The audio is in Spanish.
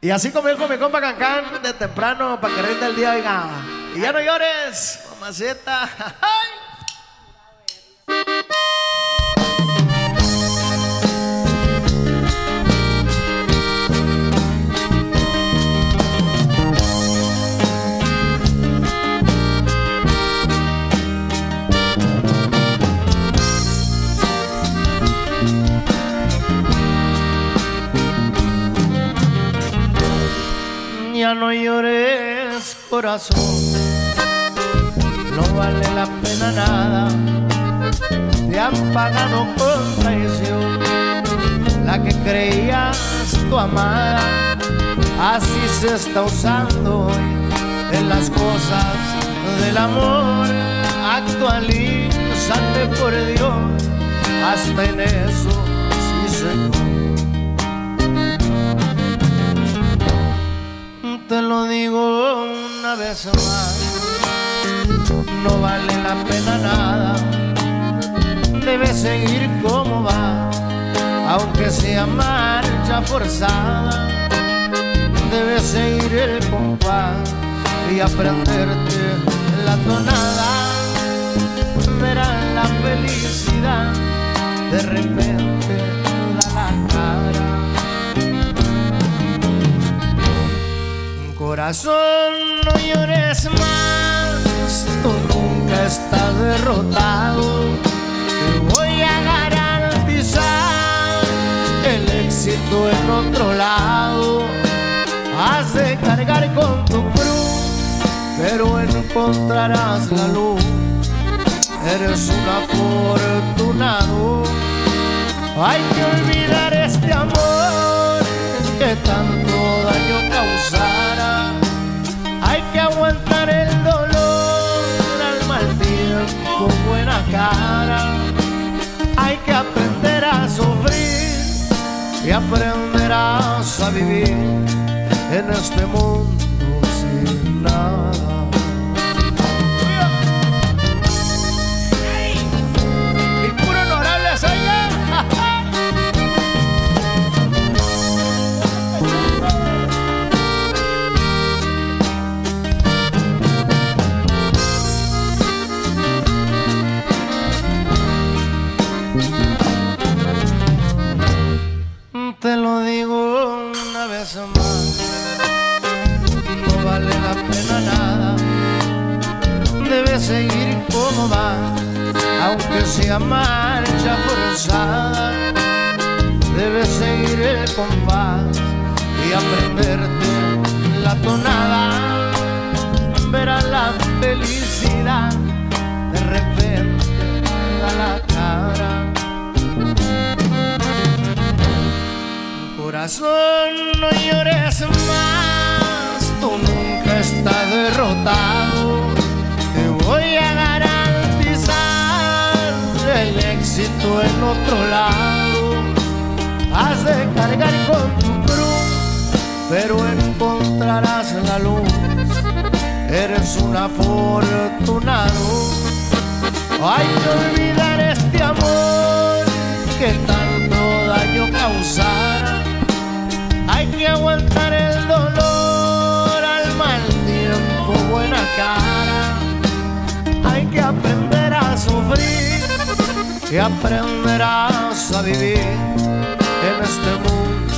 Y así con mi compa Cancán de temprano para que rinda el día, oiga. Y ya no llores, mamaceta. Ya no llores, corazón. No vale la pena nada. Te han pagado con traición. La que creías tu amada. Así se está usando hoy en las cosas del amor. Actualízate por Dios. Hasta en eso, digo una vez más, no vale la pena nada, debes seguir como va, aunque sea marcha forzada, debes seguir el compás y aprenderte la tonada, verás la felicidad, de repente Corazón, no llores más, tú nunca estás derrotado. Te voy a garantizar el éxito en otro lado. Has de cargar con tu cruz, pero encontrarás la luz. Eres un afortunado. Hay que olvidar este amor que tanto cara. Hay que aprender a sufrir y aprenderás a vivir en este mundo sin nada. Más, no vale la pena nada, debes seguir como va, aunque sea marcha forzada, debes seguir el compás y aprenderte la tonada, verás la felicidad, de repente da la cara. Corazón, no llores más, tú nunca estás derrotado. Te voy a garantizar el éxito en otro lado. Has de cargar con tu cruz, pero encontrarás la luz. Eres un afortunado. Hay que olvidar que aguantar el dolor al mal tiempo, buena cara. Hay que aprender a sufrir y aprenderás a vivir en este mundo